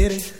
did it.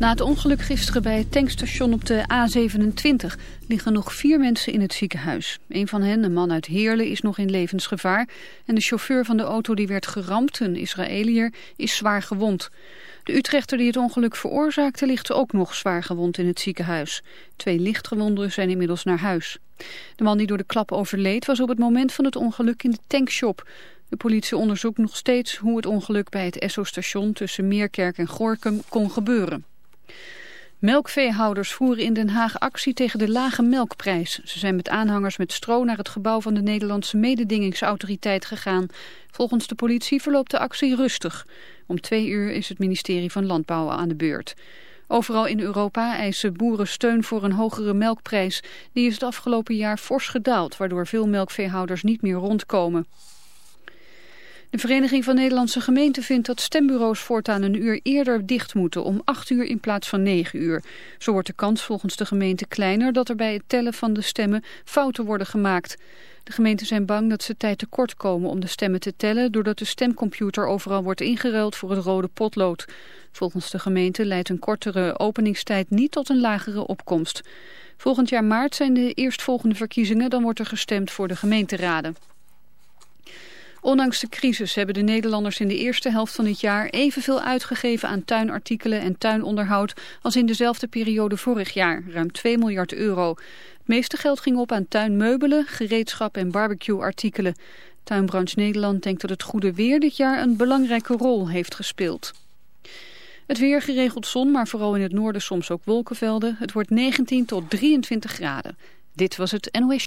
Na het ongeluk gisteren bij het tankstation op de A27 liggen nog vier mensen in het ziekenhuis. Een van hen, een man uit Heerlen, is nog in levensgevaar. En de chauffeur van de auto die werd geramd, een Israëliër, is zwaar gewond. De Utrechter die het ongeluk veroorzaakte ligt ook nog zwaar gewond in het ziekenhuis. Twee lichtgewonden zijn inmiddels naar huis. De man die door de klap overleed was op het moment van het ongeluk in de tankshop. De politie onderzoekt nog steeds hoe het ongeluk bij het Esso-station tussen Meerkerk en Gorkum kon gebeuren. Melkveehouders voeren in Den Haag actie tegen de lage melkprijs. Ze zijn met aanhangers met stro naar het gebouw van de Nederlandse mededingingsautoriteit gegaan. Volgens de politie verloopt de actie rustig. Om twee uur is het ministerie van Landbouw aan de beurt. Overal in Europa eisen boeren steun voor een hogere melkprijs. Die is het afgelopen jaar fors gedaald, waardoor veel melkveehouders niet meer rondkomen. De Vereniging van Nederlandse Gemeenten vindt dat stembureaus voortaan een uur eerder dicht moeten, om 8 uur in plaats van 9 uur. Zo wordt de kans volgens de gemeente kleiner dat er bij het tellen van de stemmen fouten worden gemaakt. De gemeenten zijn bang dat ze tijd tekort komen om de stemmen te tellen, doordat de stemcomputer overal wordt ingeruild voor het rode potlood. Volgens de gemeente leidt een kortere openingstijd niet tot een lagere opkomst. Volgend jaar maart zijn de eerstvolgende verkiezingen, dan wordt er gestemd voor de gemeenteraden. Ondanks de crisis hebben de Nederlanders in de eerste helft van het jaar evenveel uitgegeven aan tuinartikelen en tuinonderhoud als in dezelfde periode vorig jaar, ruim 2 miljard euro. Het meeste geld ging op aan tuinmeubelen, gereedschap en barbecueartikelen. Tuinbranche Nederland denkt dat het goede weer dit jaar een belangrijke rol heeft gespeeld. Het weer geregeld zon, maar vooral in het noorden soms ook wolkenvelden. Het wordt 19 tot 23 graden. Dit was het NOS.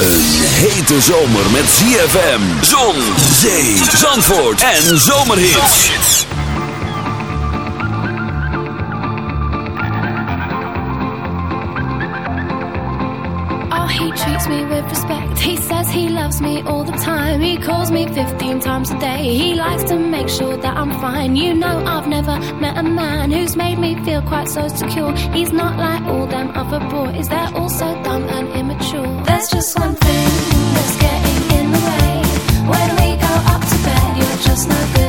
Een hete zomer met ZFM, zon, zee, zandvoort en zomerhits. Oh, he treats me with respect. He says he loves me all the time. He calls me 15 times a day. He likes to make sure that I'm fine. You know I've never met a man who's made me feel quite so secure. He's not like all them other boys. They're all so dumb and immature. There's just one thing that's getting in the way. When we go up to bed, you're just not. good.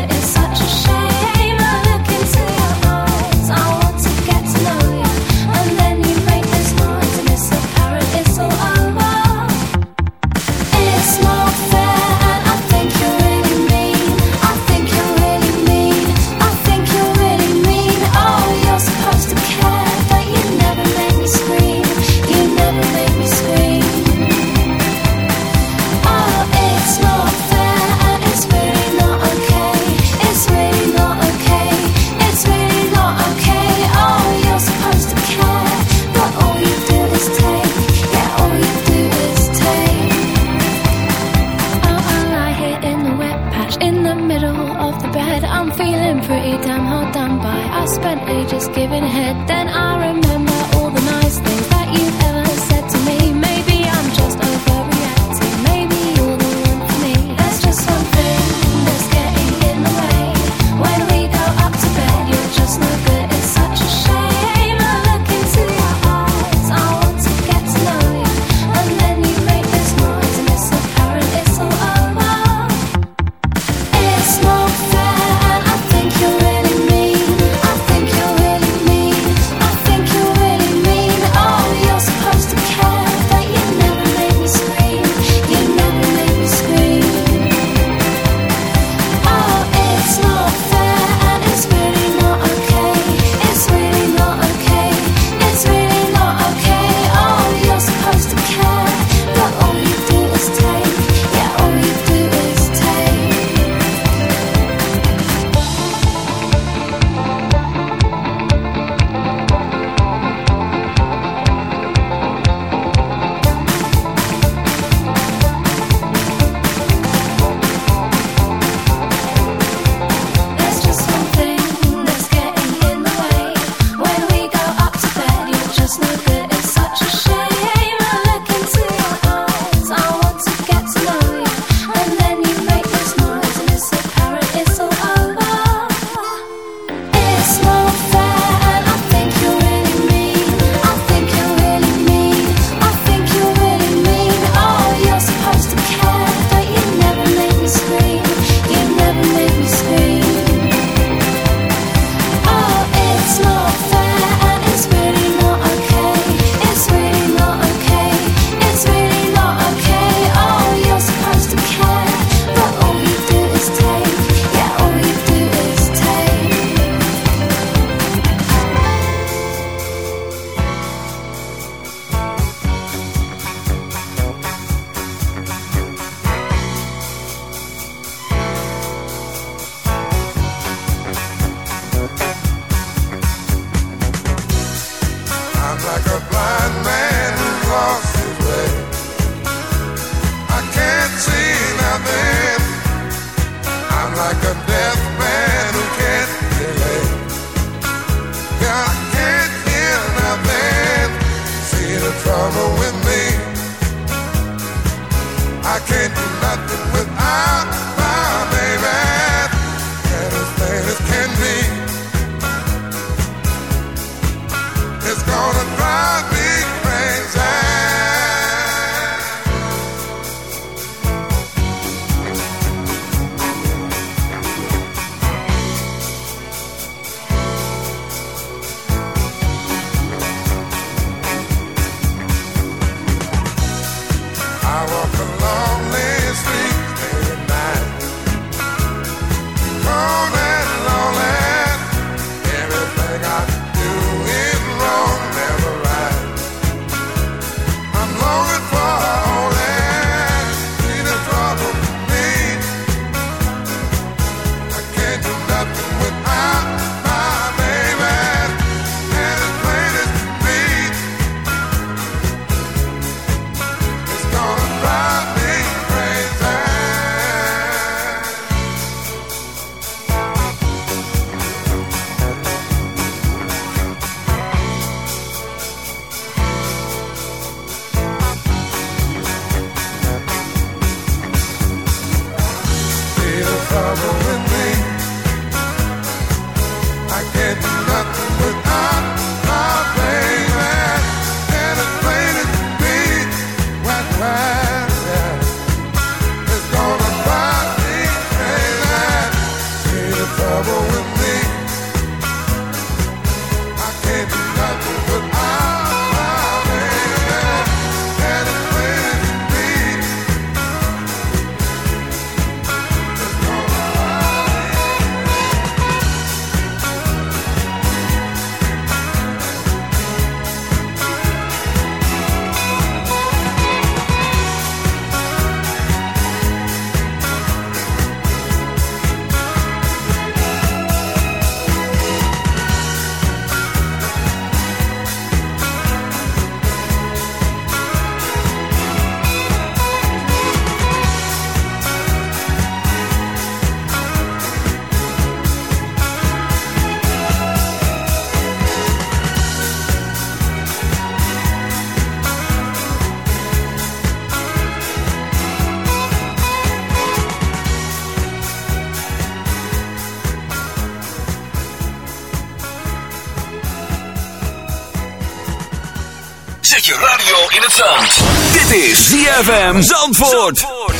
in. Dit is ZFM Zandvoort. Zandvoort.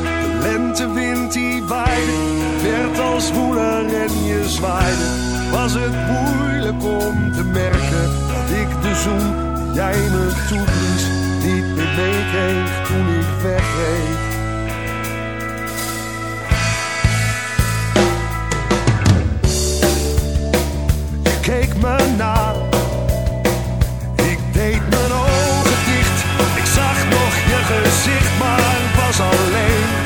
De lentewind die waaide, werd als moeder en je zwaaide. Was het moeilijk om te merken dat ik de zoen jij me toet niet meer meekreeg toen ik wegreeg. Je keek me naar zichtbaar was alleen.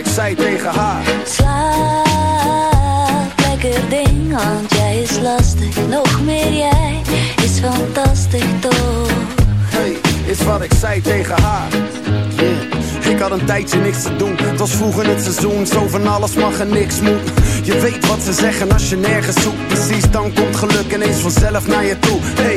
Ik zei tegen haar. Slaap, lekker ding, want jij is lastig. Nog meer jij is fantastisch toch? Hey, is wat ik zei tegen haar. Yeah. Ik had een tijdje niks te doen. Het was vroeger het seizoen, zo van alles mag en niks moet. Je weet wat ze zeggen als je nergens zoekt. Precies, dan komt geluk ineens vanzelf naar je toe. Hey,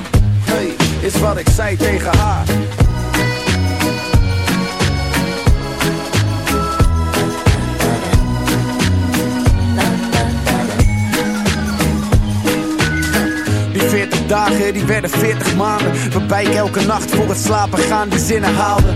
Is wat ik zei tegen haar. Die 40 dagen, die werden 40 maanden Waarbij ik elke nacht voor het slapen gaan die zinnen haalde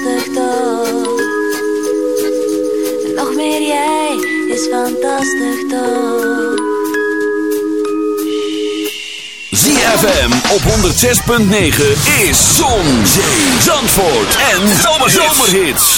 fantastisch toch? Nog meer jij is fantastisch toch? ZFM op 106.9 is Zon, Zee, Zandvoort en Zomerhits.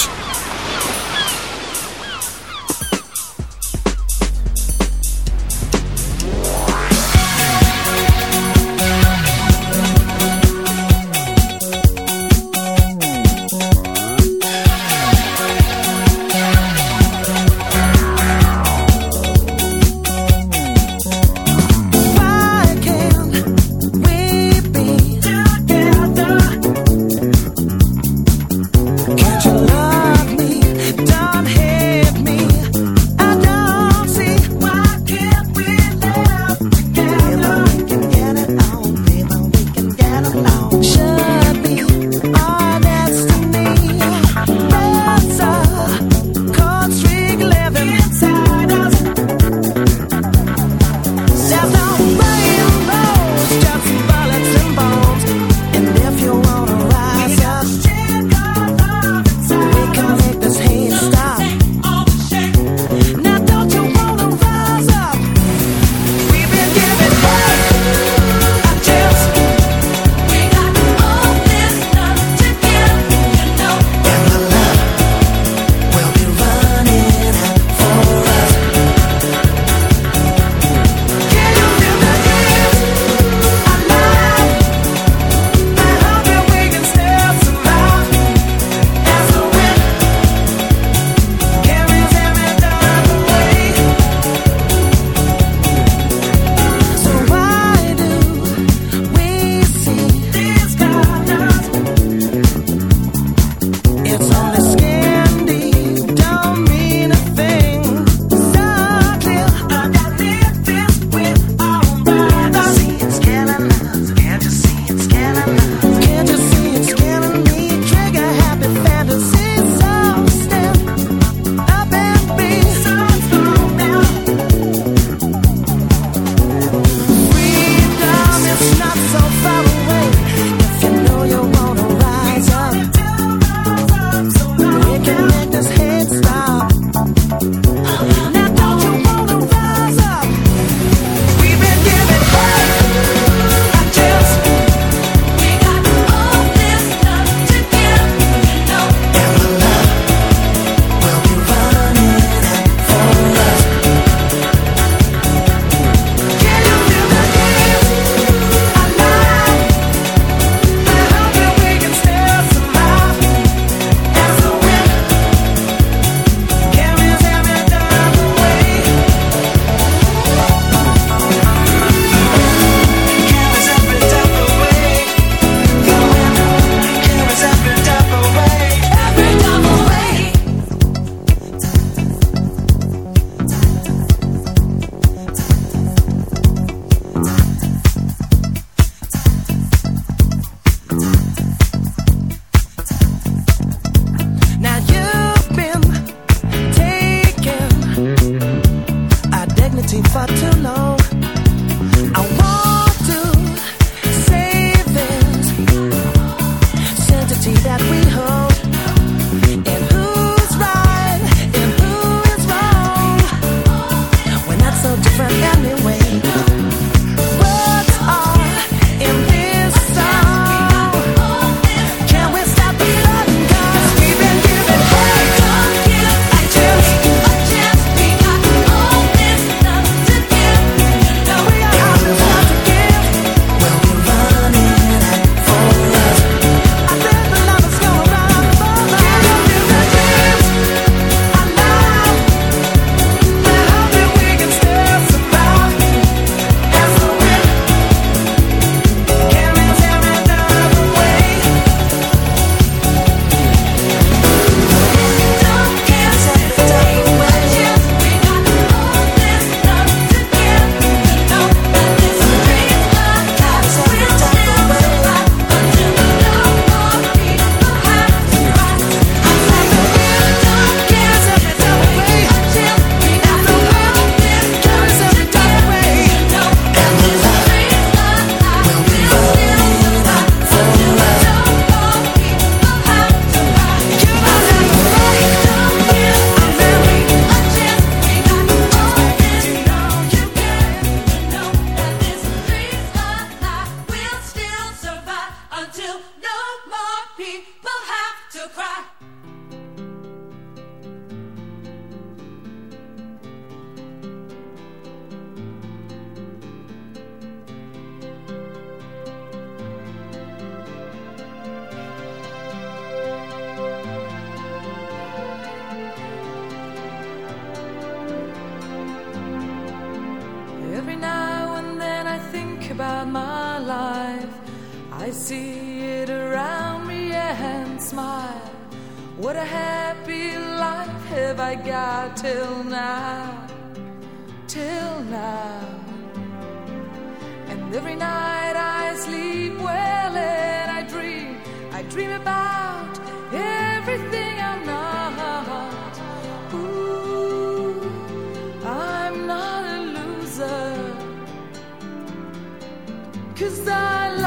Cause I